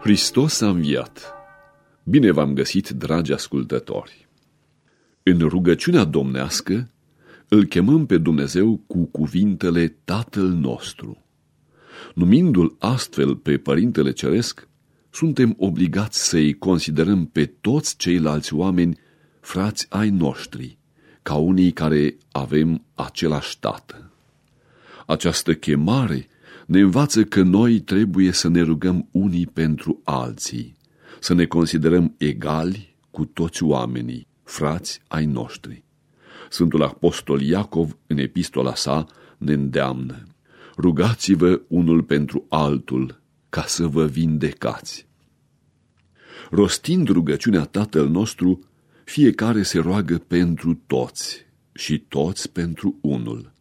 Hristos a înviat! Bine v-am găsit, dragi ascultători! În rugăciunea domnească îl chemăm pe Dumnezeu cu cuvintele Tatăl nostru. Numindu-L astfel pe Părintele Ceresc, suntem obligați să-i considerăm pe toți ceilalți oameni frați ai noștri, ca unii care avem același tată. Această chemare ne învață că noi trebuie să ne rugăm unii pentru alții, să ne considerăm egali cu toți oamenii, frați ai noștri. Sfântul Apostol Iacov, în epistola sa, ne îndeamnă. Rugați-vă unul pentru altul, ca să vă vindecați. Rostind rugăciunea Tatăl nostru, fiecare se roagă pentru toți și toți pentru unul.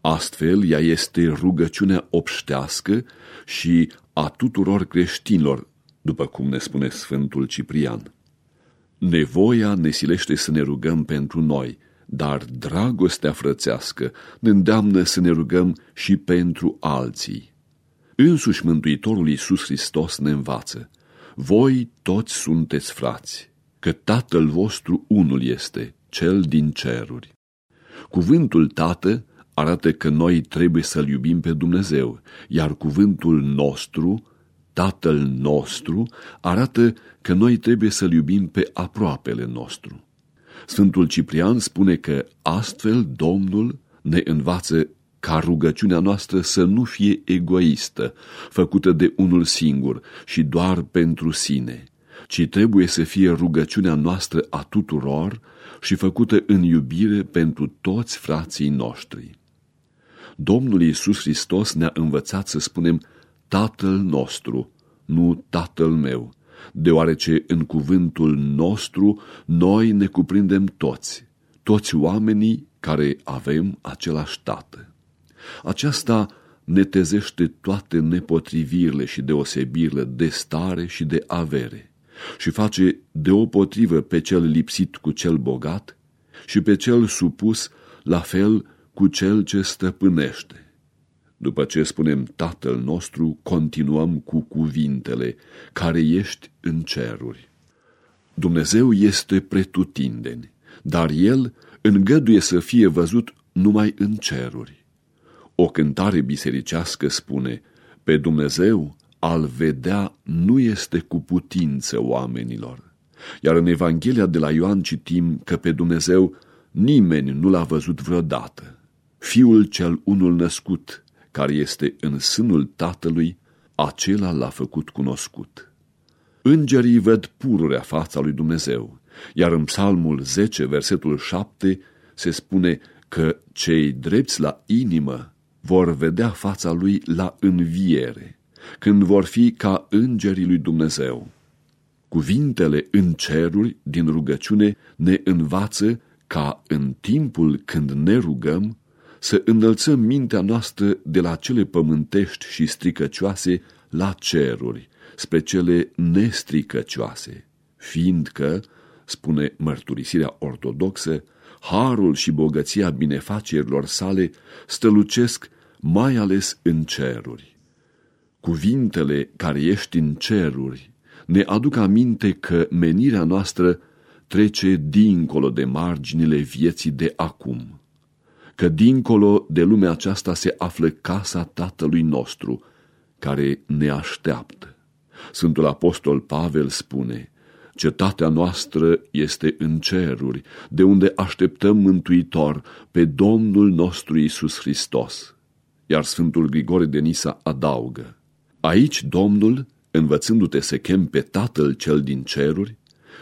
Astfel, ea este rugăciunea obștească și a tuturor creștinilor, după cum ne spune Sfântul Ciprian. Nevoia ne silește să ne rugăm pentru noi, dar dragostea frățească ne îndeamnă să ne rugăm și pentru alții. Însuși Mântuitorul Iisus Hristos ne învață, voi toți sunteți frați, că Tatăl vostru unul este, cel din ceruri. Cuvântul Tată arată că noi trebuie să-L iubim pe Dumnezeu, iar cuvântul nostru, Tatăl nostru, arată că noi trebuie să-L iubim pe aproapele nostru. Sfântul Ciprian spune că astfel Domnul ne învață ca rugăciunea noastră să nu fie egoistă, făcută de unul singur și doar pentru sine, ci trebuie să fie rugăciunea noastră a tuturor și făcută în iubire pentru toți frații noștri. Domnul Iisus Hristos ne-a învățat să spunem Tatăl nostru, nu Tatăl meu, deoarece în cuvântul nostru noi ne cuprindem toți, toți oamenii care avem același Tată. Aceasta netezește toate nepotrivirile și deosebirile de stare și de avere și face deopotrivă pe cel lipsit cu cel bogat și pe cel supus la fel cu cel ce stăpânește. După ce spunem Tatăl nostru, continuăm cu cuvintele, care ești în ceruri. Dumnezeu este pretutindeni, dar El îngăduie să fie văzut numai în ceruri. O cântare bisericească spune, pe Dumnezeu al vedea nu este cu putință oamenilor. Iar în Evanghelia de la Ioan citim că pe Dumnezeu nimeni nu l-a văzut vreodată. Fiul cel unul născut, care este în sânul Tatălui, acela l-a făcut cunoscut. Îngerii văd pururea fața lui Dumnezeu, iar în psalmul 10, versetul 7, se spune că cei drepți la inimă vor vedea fața lui la înviere, când vor fi ca îngerii lui Dumnezeu. Cuvintele în ceruri din rugăciune ne învață ca în timpul când ne rugăm să înălțăm mintea noastră de la cele pământești și stricăcioase la ceruri, spre cele nestricăcioase, fiindcă, spune mărturisirea ortodoxă, harul și bogăția binefacerilor sale stălucesc mai ales în ceruri. Cuvintele care ești în ceruri ne aduc aminte că menirea noastră trece dincolo de marginile vieții de acum, că dincolo de lumea aceasta se află casa Tatălui nostru, care ne așteaptă. Sfântul Apostol Pavel spune, Cetatea noastră este în ceruri, de unde așteptăm mântuitor pe Domnul nostru Isus Hristos. Iar Sfântul Grigore de Nisa adaugă, Aici Domnul, învățându-te să chem pe Tatăl cel din ceruri,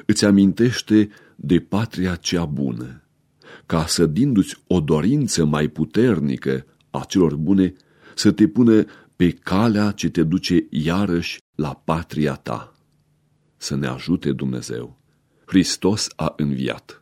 îți amintește de patria cea bună, ca să dindu-ți o dorință mai puternică a celor bune, să te pună pe calea ce te duce iarăși la patria ta. Să ne ajute Dumnezeu. Hristos a înviat.